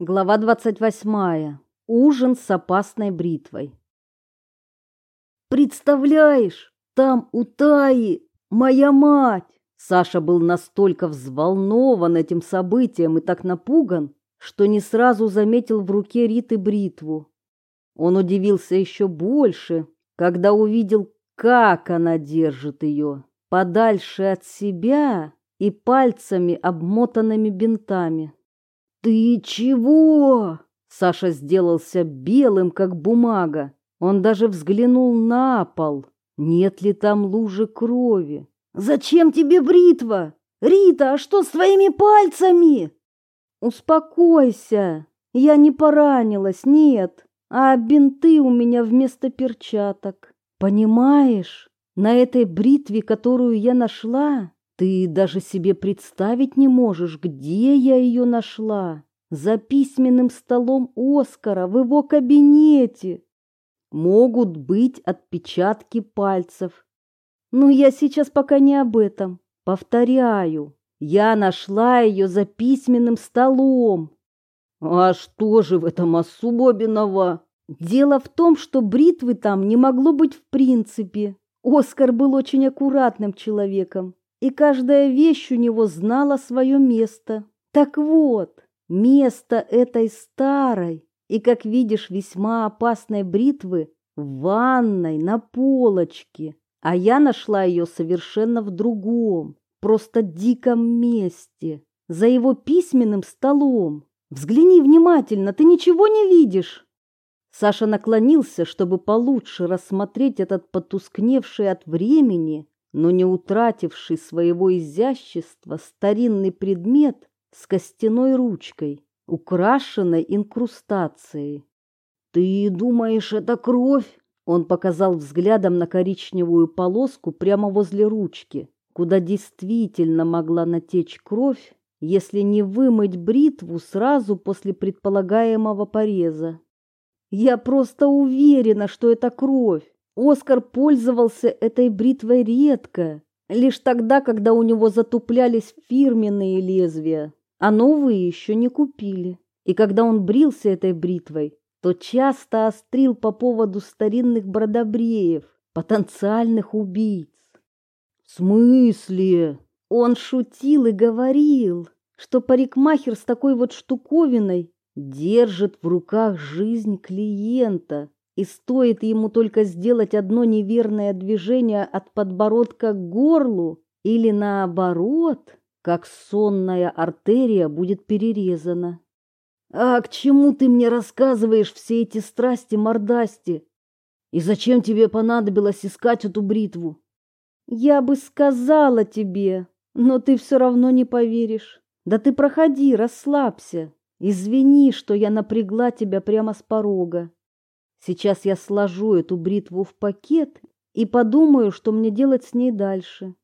Глава 28. Ужин с опасной бритвой. Представляешь, там у Таи моя мать. Саша был настолько взволнован этим событием и так напуган, что не сразу заметил в руке Риты бритву. Он удивился еще больше, когда увидел, как она держит ее, подальше от себя и пальцами, обмотанными бинтами. «Ты чего?» Саша сделался белым, как бумага. Он даже взглянул на пол. Нет ли там лужи крови? «Зачем тебе бритва? Рита, а что с твоими пальцами?» «Успокойся. Я не поранилась, нет. А бинты у меня вместо перчаток. Понимаешь, на этой бритве, которую я нашла, ты даже себе представить не можешь, где я ее нашла. За письменным столом Оскара в его кабинете. Могут быть отпечатки пальцев. Но я сейчас пока не об этом. Повторяю, я нашла ее за письменным столом. А что же в этом особенного? Дело в том, что бритвы там не могло быть в принципе. Оскар был очень аккуратным человеком и каждая вещь у него знала свое место. Так вот, место этой старой и, как видишь, весьма опасной бритвы в ванной на полочке, а я нашла ее совершенно в другом, просто диком месте, за его письменным столом. Взгляни внимательно, ты ничего не видишь. Саша наклонился, чтобы получше рассмотреть этот потускневший от времени но не утративший своего изящества старинный предмет с костяной ручкой, украшенной инкрустацией. «Ты думаешь, это кровь?» Он показал взглядом на коричневую полоску прямо возле ручки, куда действительно могла натечь кровь, если не вымыть бритву сразу после предполагаемого пореза. «Я просто уверена, что это кровь. Оскар пользовался этой бритвой редко, лишь тогда, когда у него затуплялись фирменные лезвия, а новые еще не купили. И когда он брился этой бритвой, то часто острил по поводу старинных бродобреев, потенциальных убийц. В смысле? Он шутил и говорил, что парикмахер с такой вот штуковиной держит в руках жизнь клиента, и стоит ему только сделать одно неверное движение от подбородка к горлу или наоборот, как сонная артерия будет перерезана. А к чему ты мне рассказываешь все эти страсти мордасти? И зачем тебе понадобилось искать эту бритву? Я бы сказала тебе, но ты все равно не поверишь. Да ты проходи, расслабься. Извини, что я напрягла тебя прямо с порога. Сейчас я сложу эту бритву в пакет и подумаю, что мне делать с ней дальше.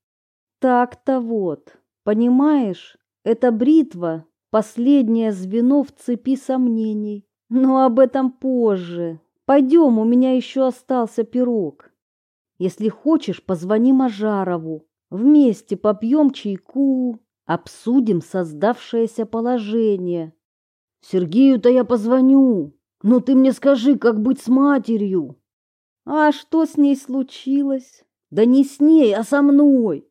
Так-то вот, понимаешь, эта бритва — последнее звено в цепи сомнений. Но об этом позже. Пойдем, у меня еще остался пирог. Если хочешь, позвони Мажарову. Вместе попьем чайку, обсудим создавшееся положение. Сергею-то я позвоню. Ну ты мне скажи, как быть с матерью? А что с ней случилось? Да не с ней, а со мной.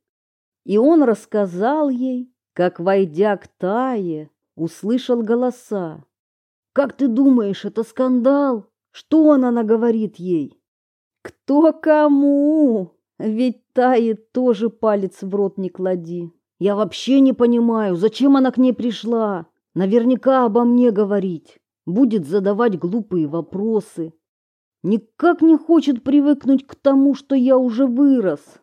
И он рассказал ей, как, войдя к Тае, услышал голоса. Как ты думаешь, это скандал? Что она наговорит ей? Кто кому? Ведь Тае тоже палец в рот не клади. Я вообще не понимаю, зачем она к ней пришла. Наверняка обо мне говорить будет задавать глупые вопросы. Никак не хочет привыкнуть к тому, что я уже вырос.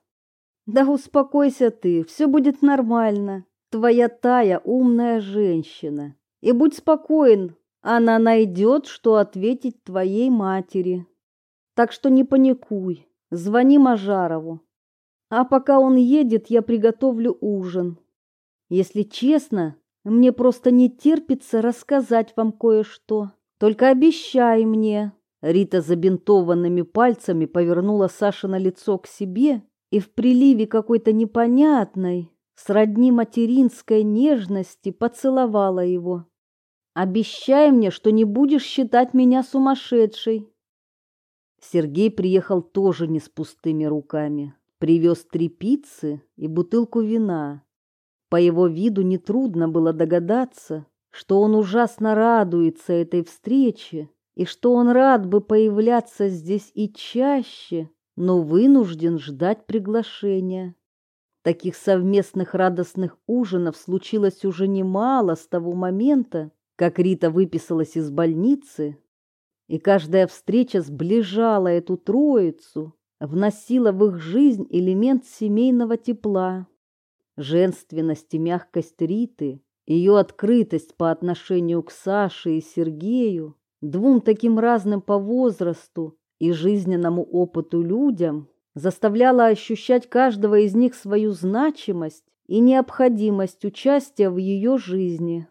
Да успокойся ты, все будет нормально. Твоя Тая умная женщина. И будь спокоен, она найдет, что ответить твоей матери. Так что не паникуй, звони Мажарову. А пока он едет, я приготовлю ужин. Если честно, мне просто не терпится рассказать вам кое-что. Только обещай мне. Рита забинтованными пальцами повернула Саша на лицо к себе и в приливе какой-то непонятной, сродни материнской нежности поцеловала его. Обещай мне, что не будешь считать меня сумасшедшей. Сергей приехал тоже не с пустыми руками. Привез три пиццы и бутылку вина. По его виду нетрудно было догадаться, что он ужасно радуется этой встрече и что он рад бы появляться здесь и чаще, но вынужден ждать приглашения. Таких совместных радостных ужинов случилось уже немало с того момента, как Рита выписалась из больницы, и каждая встреча сближала эту троицу, вносила в их жизнь элемент семейного тепла. Женственность и мягкость Риты, ее открытость по отношению к Саше и Сергею, двум таким разным по возрасту и жизненному опыту людям, заставляла ощущать каждого из них свою значимость и необходимость участия в ее жизни.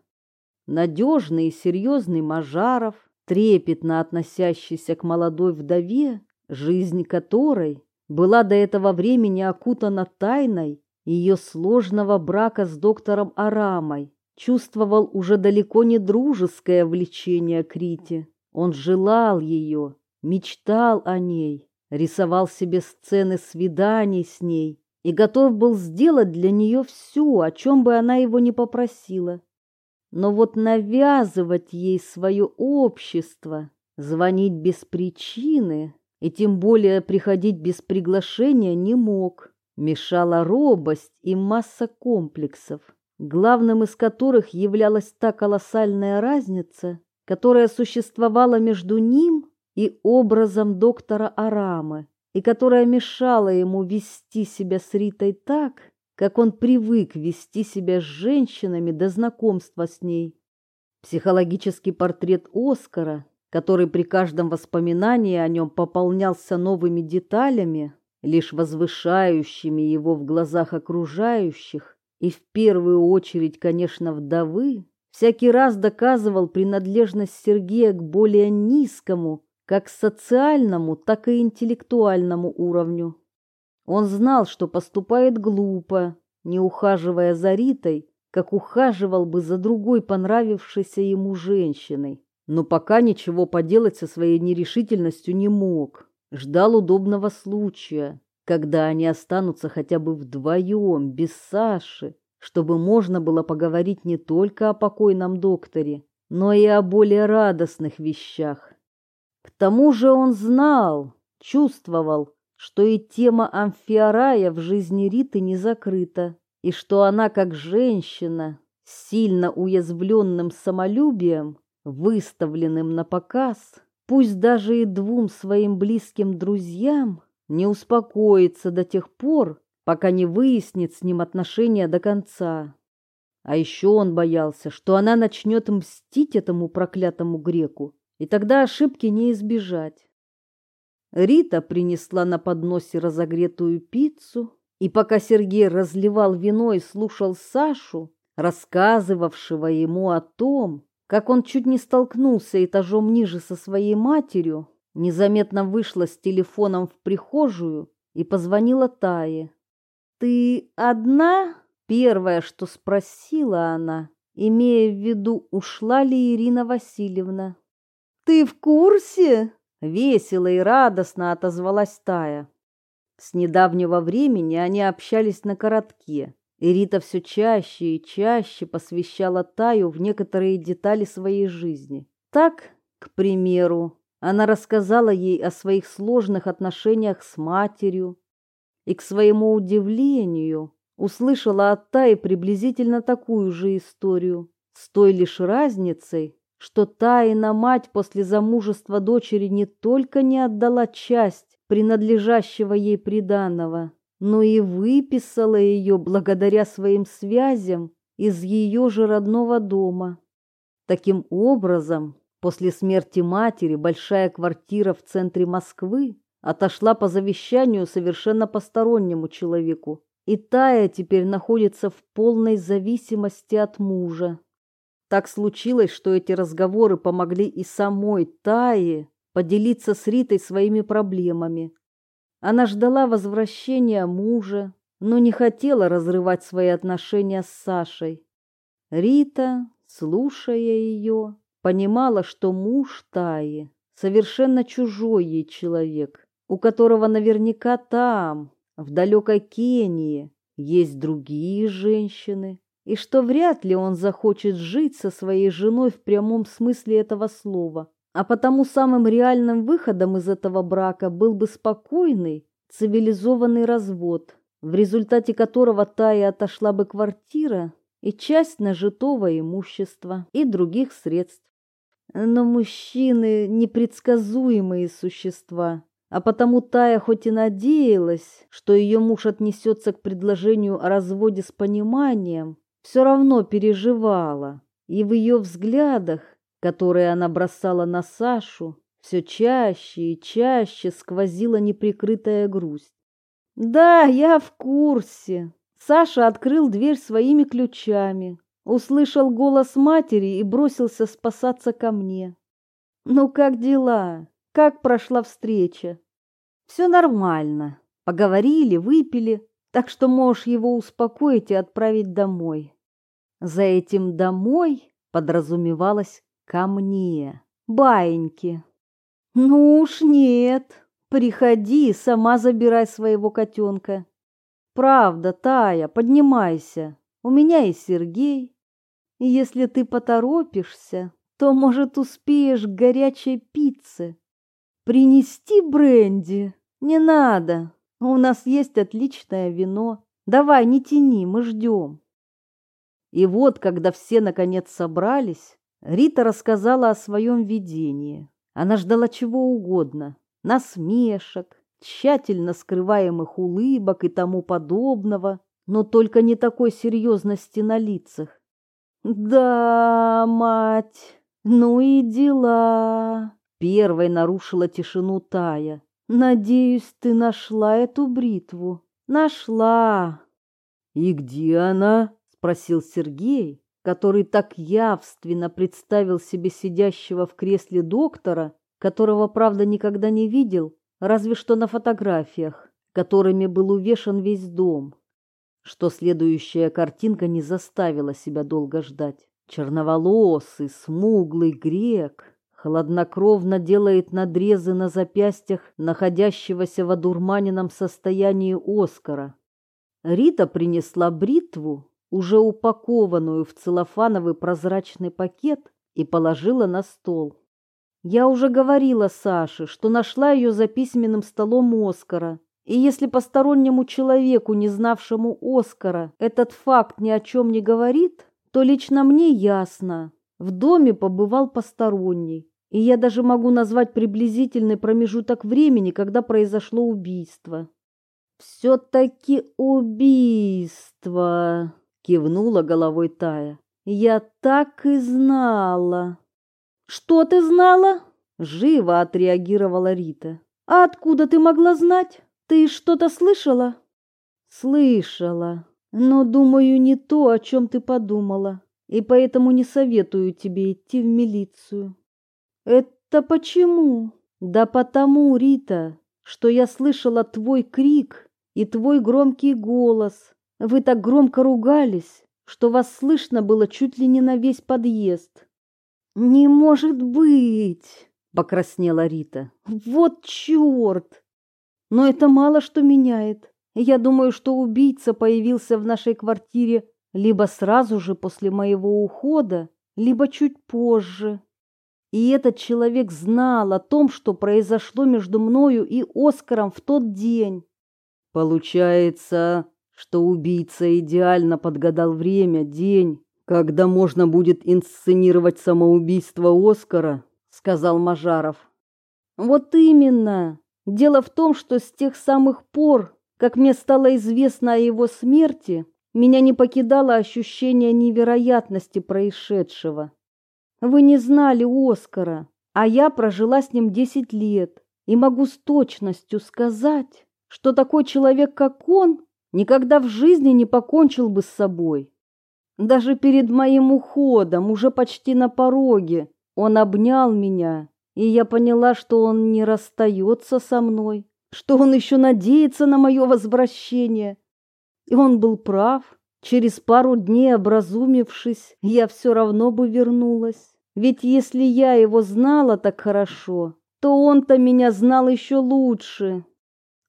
Надежный и серьезный Мажаров, трепетно относящийся к молодой вдове, жизнь которой была до этого времени окутана тайной ее сложного брака с доктором Арамой, чувствовал уже далеко не дружеское влечение к Рите. Он желал ее, мечтал о ней, рисовал себе сцены свиданий с ней и готов был сделать для нее все, о чем бы она его не попросила. Но вот навязывать ей свое общество, звонить без причины и тем более приходить без приглашения не мог. Мешала робость и масса комплексов, главным из которых являлась та колоссальная разница, которая существовала между ним и образом доктора Арамы, и которая мешала ему вести себя с Ритой так, как он привык вести себя с женщинами до знакомства с ней. Психологический портрет Оскара, который при каждом воспоминании о нем пополнялся новыми деталями, лишь возвышающими его в глазах окружающих, и в первую очередь, конечно, вдовы, всякий раз доказывал принадлежность Сергея к более низкому, как социальному, так и интеллектуальному уровню. Он знал, что поступает глупо, не ухаживая за Ритой, как ухаживал бы за другой понравившейся ему женщиной. Но пока ничего поделать со своей нерешительностью не мог. Ждал удобного случая, когда они останутся хотя бы вдвоем, без Саши, чтобы можно было поговорить не только о покойном докторе, но и о более радостных вещах. К тому же он знал, чувствовал, что и тема амфиарая в жизни Риты не закрыта, и что она, как женщина, с сильно уязвленным самолюбием, выставленным на показ, пусть даже и двум своим близким друзьям, не успокоится до тех пор, пока не выяснит с ним отношения до конца. А еще он боялся, что она начнет мстить этому проклятому греку, и тогда ошибки не избежать. Рита принесла на подносе разогретую пиццу, и пока Сергей разливал вино и слушал Сашу, рассказывавшего ему о том, как он чуть не столкнулся этажом ниже со своей матерью, незаметно вышла с телефоном в прихожую и позвонила Тае. «Ты одна?» — первое, что спросила она, имея в виду, ушла ли Ирина Васильевна. «Ты в курсе?» — весело и радостно отозвалась Тая. С недавнего времени они общались на коротке, и Рита все чаще и чаще посвящала Таю в некоторые детали своей жизни. Так, к примеру, она рассказала ей о своих сложных отношениях с матерью, и, к своему удивлению, услышала от Таи приблизительно такую же историю, с той лишь разницей, что Таина мать после замужества дочери не только не отдала часть принадлежащего ей приданого, но и выписала ее благодаря своим связям из ее же родного дома. Таким образом, после смерти матери большая квартира в центре Москвы отошла по завещанию совершенно постороннему человеку, и Тая теперь находится в полной зависимости от мужа. Так случилось, что эти разговоры помогли и самой Тае поделиться с Ритой своими проблемами. Она ждала возвращения мужа, но не хотела разрывать свои отношения с Сашей. Рита слушая ее, понимала, что муж Таи совершенно чужой ей человек, у которого наверняка там, в далекой Кении, есть другие женщины, и что вряд ли он захочет жить со своей женой в прямом смысле этого слова. А потому самым реальным выходом из этого брака был бы спокойный, цивилизованный развод, в результате которого Тае отошла бы квартира и часть нажитого имущества и других средств. Но мужчины непредсказуемые существа, а потому Тая хоть и надеялась, что ее муж отнесется к предложению о разводе с пониманием, все равно переживала, и в ее взглядах, которые она бросала на Сашу, все чаще и чаще сквозила неприкрытая грусть. «Да, я в курсе». Саша открыл дверь своими ключами, услышал голос матери и бросился спасаться ко мне. «Ну как дела? Как прошла встреча?» «Все нормально. Поговорили, выпили, так что можешь его успокоить и отправить домой». За этим «домой» подразумевалось «ко мне». Баиньки. «Ну уж нет. Приходи, сама забирай своего котенка». «Правда, Тая, поднимайся. У меня и Сергей. И если ты поторопишься, то, может, успеешь к горячей пицце. Принести бренди? Не надо. У нас есть отличное вино. Давай, не тяни, мы ждем». И вот, когда все наконец собрались, Рита рассказала о своем видении. Она ждала чего угодно, насмешек, тщательно скрываемых улыбок и тому подобного, но только не такой серьезности на лицах. «Да, мать, ну и дела!» Первой нарушила тишину Тая. «Надеюсь, ты нашла эту бритву?» «Нашла!» «И где она?» — спросил Сергей, который так явственно представил себе сидящего в кресле доктора, которого, правда, никогда не видел, разве что на фотографиях, которыми был увешан весь дом. Что следующая картинка не заставила себя долго ждать. Черноволосый, смуглый грек хладнокровно делает надрезы на запястьях находящегося в одурманенном состоянии Оскара. Рита принесла бритву уже упакованную в целлофановый прозрачный пакет, и положила на стол. Я уже говорила Саше, что нашла ее за письменным столом Оскара, и если постороннему человеку, не знавшему Оскара, этот факт ни о чем не говорит, то лично мне ясно. В доме побывал посторонний, и я даже могу назвать приблизительный промежуток времени, когда произошло убийство. Все-таки убийство кивнула головой Тая. Я так и знала. Что ты знала? Живо отреагировала Рита. А откуда ты могла знать? Ты что-то слышала? Слышала, но думаю не то, о чем ты подумала, и поэтому не советую тебе идти в милицию. Это почему? Да потому, Рита, что я слышала твой крик и твой громкий голос, вы так громко ругались, что вас слышно было чуть ли не на весь подъезд. Не может быть, покраснела Рита. Вот черт! Но это мало что меняет. Я думаю, что убийца появился в нашей квартире либо сразу же после моего ухода, либо чуть позже. И этот человек знал о том, что произошло между мною и Оскаром в тот день. Получается, что убийца идеально подгадал время, день, когда можно будет инсценировать самоубийство Оскара, сказал Мажаров. Вот именно. Дело в том, что с тех самых пор, как мне стало известно о его смерти, меня не покидало ощущение невероятности происшедшего. Вы не знали Оскара, а я прожила с ним десять лет и могу с точностью сказать, что такой человек, как он, никогда в жизни не покончил бы с собой. Даже перед моим уходом, уже почти на пороге, он обнял меня, и я поняла, что он не расстается со мной, что он еще надеется на мое возвращение. И он был прав. Через пару дней образумившись, я все равно бы вернулась. Ведь если я его знала так хорошо, то он-то меня знал еще лучше.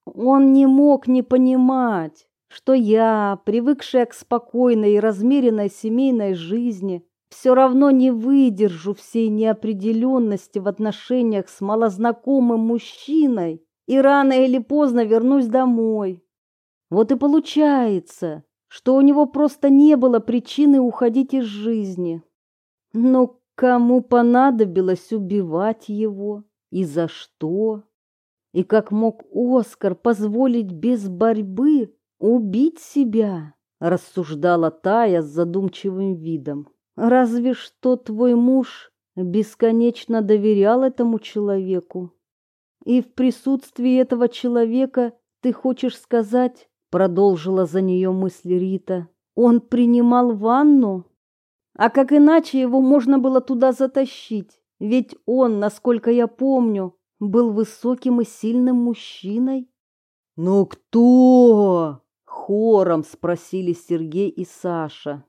Он не мог не понимать, что я, привыкшая к спокойной и размеренной семейной жизни, все равно не выдержу всей неопределенности в отношениях с малознакомым мужчиной и рано или поздно вернусь домой. Вот и получается, что у него просто не было причины уходить из жизни. Но кому понадобилось убивать его и за что? И как мог Оскар позволить без борьбы убить себя? Рассуждала Тая с задумчивым видом. Разве что твой муж бесконечно доверял этому человеку. И в присутствии этого человека ты хочешь сказать, продолжила за нее мысль Рита, он принимал ванну? А как иначе его можно было туда затащить? Ведь он, насколько я помню, был высоким и сильным мужчиной. Но кто? Хором спросили Сергей и Саша.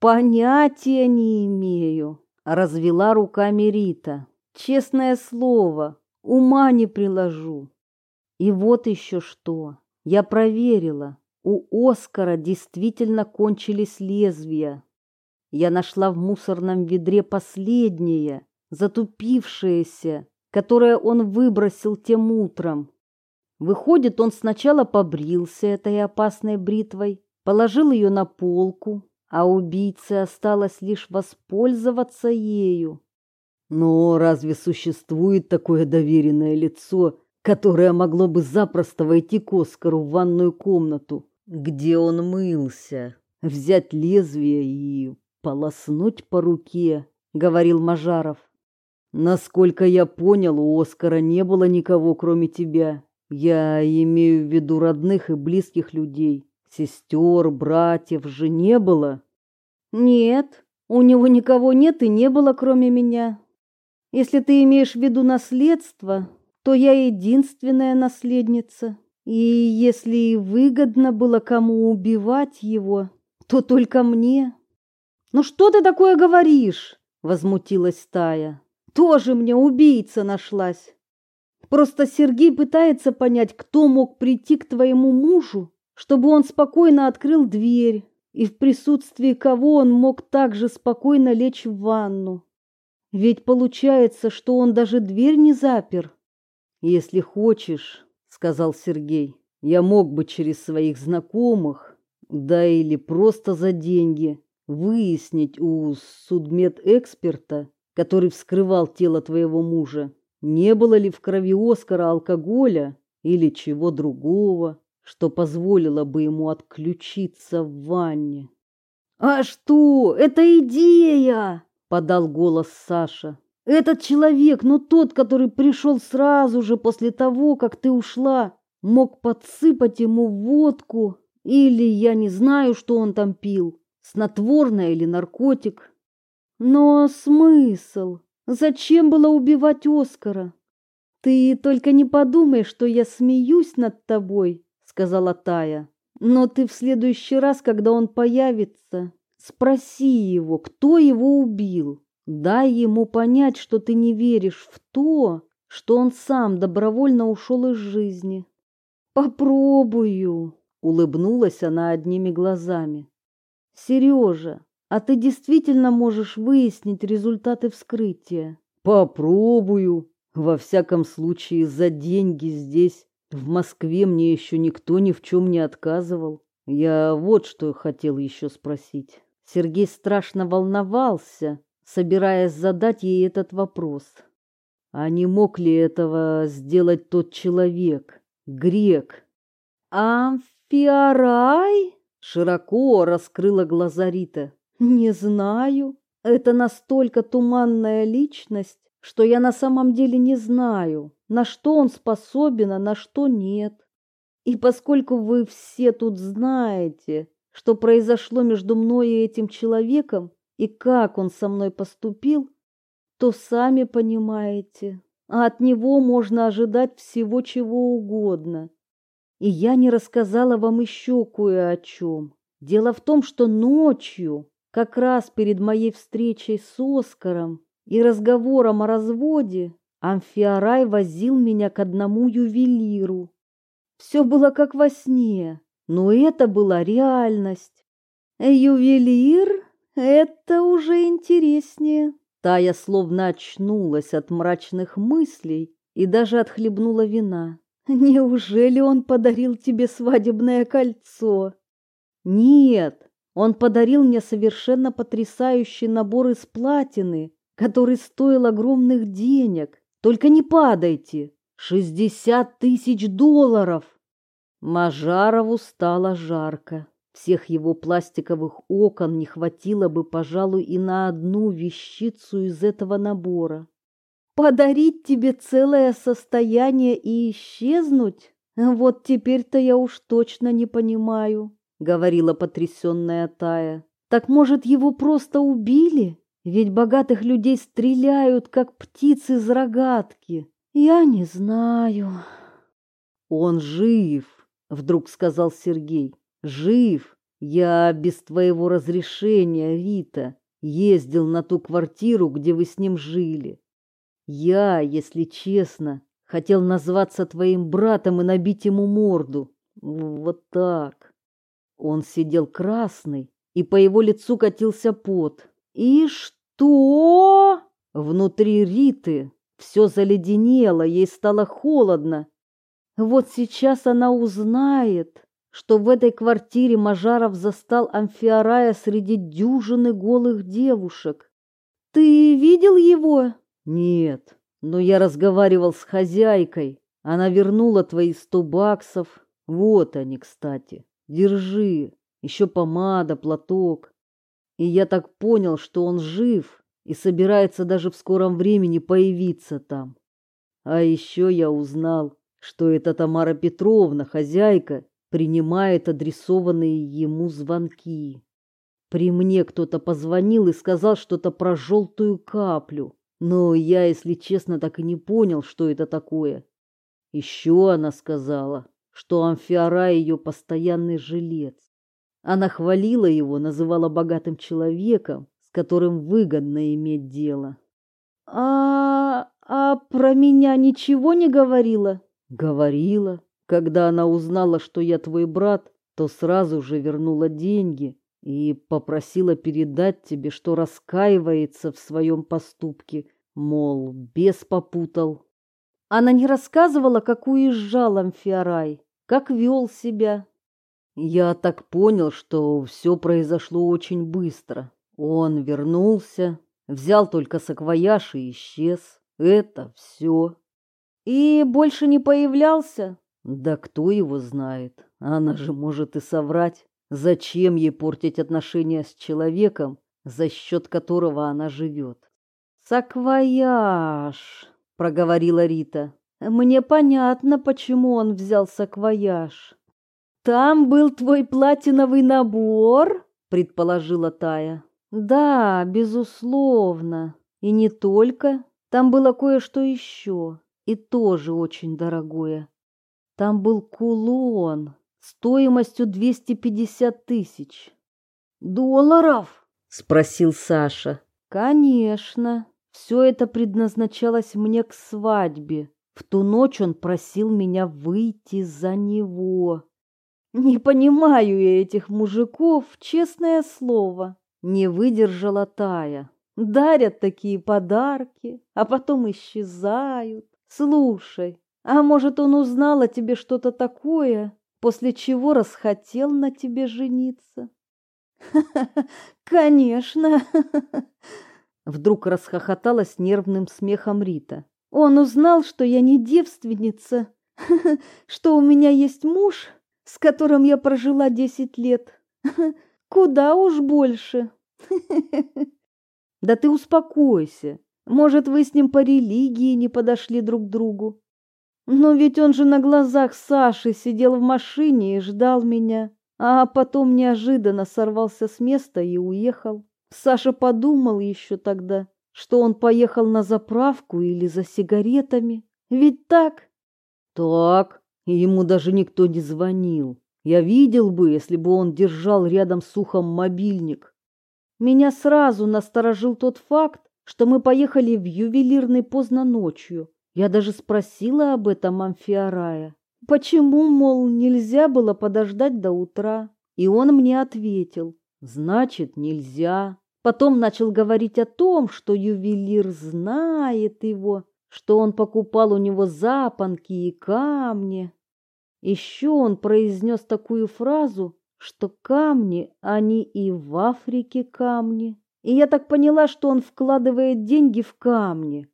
Понятия не имею, развела руками Рита. Честное слово, ума не приложу. И вот еще что. Я проверила. У Оскара действительно кончились лезвия. Я нашла в мусорном ведре последнее, затупившееся, которое он выбросил тем утром. Выходит, он сначала побрился этой опасной бритвой, положил ее на полку, а убийце осталось лишь воспользоваться ею. Но разве существует такое доверенное лицо, которое могло бы запросто войти к Оскару в ванную комнату, где он мылся, взять лезвие и полоснуть по руке, говорил Мажаров. Насколько я понял, у Оскара не было никого, кроме тебя. Я имею в виду родных и близких людей. Сестер, братьев же не было? Нет, у него никого нет и не было, кроме меня. Если ты имеешь в виду наследство, то я единственная наследница. И если и выгодно было кому убивать его, то только мне. Ну что ты такое говоришь? возмутилась Тая. Тоже мне убийца нашлась. Просто Сергей пытается понять, кто мог прийти к твоему мужу чтобы он спокойно открыл дверь, и в присутствии кого он мог так же спокойно лечь в ванну. Ведь получается, что он даже дверь не запер. Если хочешь, сказал Сергей. Я мог бы через своих знакомых, да или просто за деньги, выяснить у судмедэксперта, который вскрывал тело твоего мужа, не было ли в крови Оскара алкоголя или чего другого что позволило бы ему отключиться в ванне. «А что? Это идея!» — подал голос Саша. «Этот человек, ну тот, который пришел сразу же после того, как ты ушла, мог подсыпать ему водку или я не знаю, что он там пил, снотворное или наркотик. Но смысл? Зачем было убивать Оскара? Ты только не подумай, что я смеюсь над тобой сказала Тая. Но ты в следующий раз, когда он появится, спроси его, кто его убил. Дай ему понять, что ты не веришь в то, что он сам добровольно ушел из жизни. Попробую, улыбнулась она одними глазами. Сережа, а ты действительно можешь выяснить результаты вскрытия? Попробую. Во всяком случае, за деньги здесь в Москве мне еще никто ни в чем не отказывал. Я вот что хотел еще спросить. Сергей страшно волновался, собираясь задать ей этот вопрос. А не мог ли этого сделать тот человек, грек? Амфиарай? Широко раскрыла глаза Рита. Не знаю. Это настолько туманная личность, что я на самом деле не знаю, на что он способен, а на что нет. И поскольку вы все тут знаете, что произошло между мной и этим человеком, и как он со мной поступил, то сами понимаете, а от него можно ожидать всего чего угодно. И я не рассказала вам еще кое о чем. Дело в том, что ночью, как раз перед моей встречей с Оскаром и разговором о разводе, Амфиарай возил меня к одному ювелиру. Все было как во сне, но это была реальность. Ювелир — это уже интереснее. Тая словно очнулась от мрачных мыслей и даже отхлебнула вина. Неужели он подарил тебе свадебное кольцо? Нет, он подарил мне совершенно потрясающий набор из платины, который стоил огромных денег. Только не падайте. Шестьдесят тысяч долларов. Мажарову стало жарко. Всех его пластиковых окон не хватило бы, пожалуй, и на одну вещицу из этого набора. Подарить тебе целое состояние и исчезнуть? Вот теперь-то я уж точно не понимаю, говорила потрясенная Тая. Так может, его просто убили? Ведь богатых людей стреляют, как птицы из рогатки. Я не знаю. Он жив, вдруг сказал Сергей. Жив. Я без твоего разрешения, Рита, ездил на ту квартиру, где вы с ним жили. Я, если честно, хотел назваться твоим братом и набить ему морду. Вот так. Он сидел красный, и по его лицу катился пот. И что? Внутри Риты все заледенело, ей стало холодно. Вот сейчас она узнает, что в этой квартире Мажаров застал Амфиарая среди дюжины голых девушек. Ты видел его? Нет, но я разговаривал с хозяйкой. Она вернула твои сто баксов. Вот они, кстати. Держи. Еще помада, платок. И я так понял, что он жив и собирается даже в скором времени появиться там. А еще я узнал, что эта Тамара Петровна, хозяйка, принимает адресованные ему звонки. При мне кто-то позвонил и сказал что-то про желтую каплю. Но я, если честно, так и не понял, что это такое. Еще она сказала, что Амфиара ее постоянный жилец. Она хвалила его, называла богатым человеком, с которым выгодно иметь дело. А а про меня ничего не говорила? Говорила. Когда она узнала, что я твой брат, то сразу же вернула деньги и попросила передать тебе, что раскаивается в своем поступке, мол, бес попутал. Она не рассказывала, как уезжал Амфиарай, как вел себя. Я так понял, что все произошло очень быстро. Он вернулся, взял только саквояж и исчез. Это все. И больше не появлялся? Да кто его знает? Она же может и соврать. Зачем ей портить отношения с человеком, за счет которого она живет? Саквояж, проговорила Рита. Мне понятно, почему он взял саквояж. Там был твой платиновый набор, предположила Тая. Да, безусловно. И не только. Там было кое-что еще, и тоже очень дорогое. Там был кулон стоимостью 250 тысяч. «Долларов?» — спросил Саша. «Конечно. Все это предназначалось мне к свадьбе. В ту ночь он просил меня выйти за него. Не понимаю я этих мужиков, честное слово. Не выдержала Тая. Дарят такие подарки, а потом исчезают. Слушай, а может, он узнал о тебе что-то такое, после чего расхотел на тебе жениться? Конечно. Вдруг расхохоталась нервным смехом Рита. Он узнал, что я не девственница, что у меня есть муж, с которым я прожила десять лет. Куда уж больше. Да ты успокойся. Может, вы с ним по религии не подошли друг к другу. Но ведь он же на глазах Саши сидел в машине и ждал меня, а потом неожиданно сорвался с места и уехал. Саша подумал еще тогда, что он поехал на заправку или за сигаретами. Ведь так? Так, ему даже никто не звонил. Я видел бы, если бы он держал рядом с ухом мобильник. Меня сразу насторожил тот факт, что мы поехали в ювелирный поздно ночью. Я даже спросила об этом Амфиарая. Почему, мол, нельзя было подождать до утра? И он мне ответил, значит, нельзя. Потом начал говорить о том, что ювелир знает его, что он покупал у него запонки и камни. Еще он произнес такую фразу, что камни, они и в Африке камни. И я так поняла, что он вкладывает деньги в камни.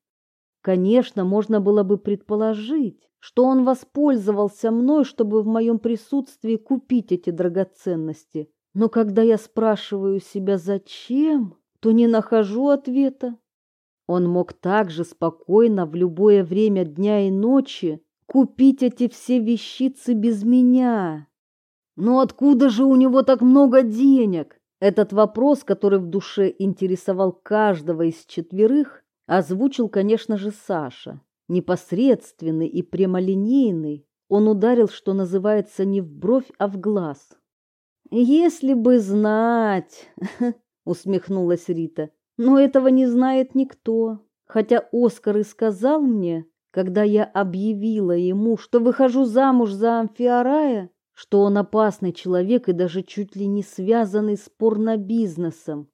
Конечно, можно было бы предположить, что он воспользовался мной, чтобы в моем присутствии купить эти драгоценности. Но когда я спрашиваю себя «зачем?», то не нахожу ответа. Он мог также спокойно в любое время дня и ночи купить эти все вещицы без меня. Но откуда же у него так много денег? Этот вопрос, который в душе интересовал каждого из четверых, озвучил, конечно же, Саша непосредственный и прямолинейный, он ударил, что называется, не в бровь, а в глаз. «Если бы знать!» — усмехнулась Рита. «Но этого не знает никто. Хотя Оскар и сказал мне, когда я объявила ему, что выхожу замуж за Амфиарая, что он опасный человек и даже чуть ли не связанный с порнобизнесом.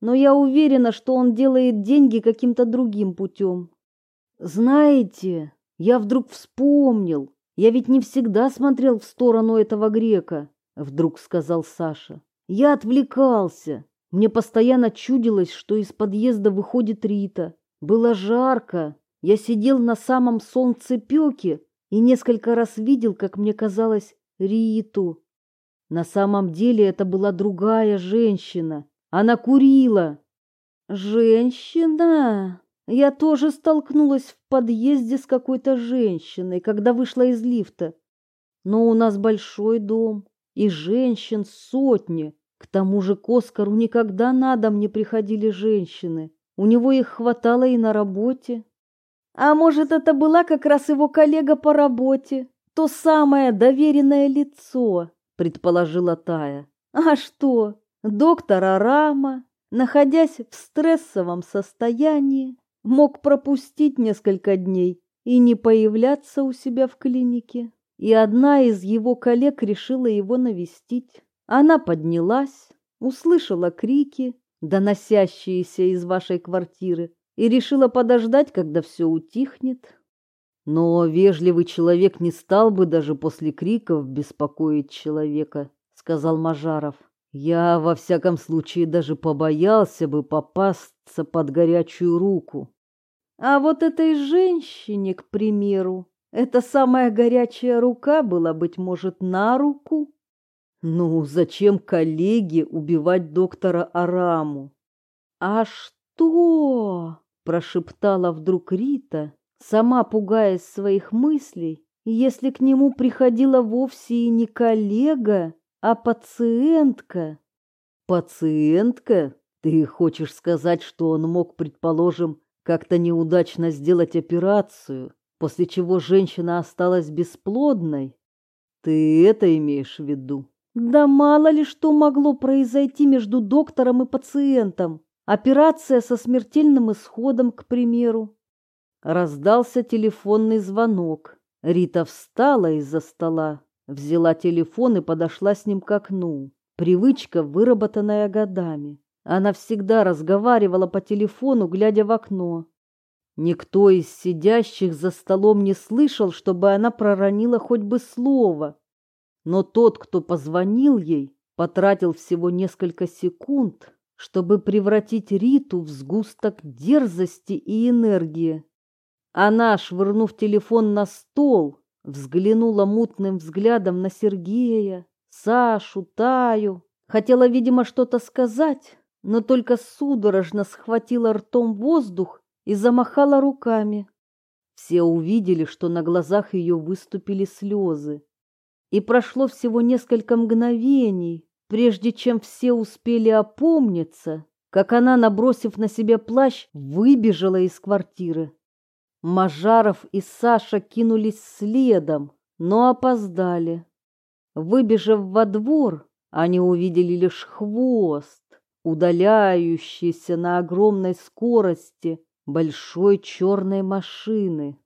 Но я уверена, что он делает деньги каким-то другим путем. Знаете, я вдруг вспомнил. Я ведь не всегда смотрел в сторону этого грека, вдруг сказал Саша. Я отвлекался. Мне постоянно чудилось, что из подъезда выходит Рита. Было жарко. Я сидел на самом солнцепёке и несколько раз видел, как мне казалось, Риту. На самом деле это была другая женщина. Она курила. Женщина? Я тоже столкнулась в подъезде с какой-то женщиной, когда вышла из лифта. Но у нас большой дом, и женщин сотни. К тому же к Оскару никогда на дом не приходили женщины. У него их хватало и на работе. А может, это была как раз его коллега по работе, то самое доверенное лицо, предположила Тая. А что? Доктор Арама, находясь в стрессовом состоянии, мог пропустить несколько дней и не появляться у себя в клинике. И одна из его коллег решила его навестить. Она поднялась, услышала крики, доносящиеся из вашей квартиры, и решила подождать, когда все утихнет. Но вежливый человек не стал бы даже после криков беспокоить человека, сказал Мажаров. Я во всяком случае даже побоялся бы попасться под горячую руку. А вот этой женщине, к примеру, эта самая горячая рука была, быть может, на руку. Ну, зачем коллеге убивать доктора Араму? А что? прошептала вдруг Рита, сама пугаясь своих мыслей, если к нему приходила вовсе и не коллега, а пациентка. Пациентка? Ты хочешь сказать, что он мог, предположим, как-то неудачно сделать операцию, после чего женщина осталась бесплодной? Ты это имеешь в виду? Да мало ли что могло произойти между доктором и пациентом. Операция со смертельным исходом, к примеру. Раздался телефонный звонок. Рита встала из-за стола, взяла телефон и подошла с ним к окну. Привычка, выработанная годами. Она всегда разговаривала по телефону, глядя в окно. Никто из сидящих за столом не слышал, чтобы она проронила хоть бы слово. Но тот, кто позвонил ей, потратил всего несколько секунд, чтобы превратить Риту в сгусток дерзости и энергии. Она, швырнув телефон на стол, взглянула мутным взглядом на Сергея, Сашу, Таю. Хотела, видимо, что-то сказать, но только судорожно схватила ртом воздух и замахала руками. Все увидели, что на глазах ее выступили слезы. И прошло всего несколько мгновений, прежде чем все успели опомниться, как она, набросив на себя плащ, выбежала из квартиры. Мажаров и Саша кинулись следом, но опоздали. Выбежав во двор, они увидели лишь хвост, удаляющийся на огромной скорости большой черной машины.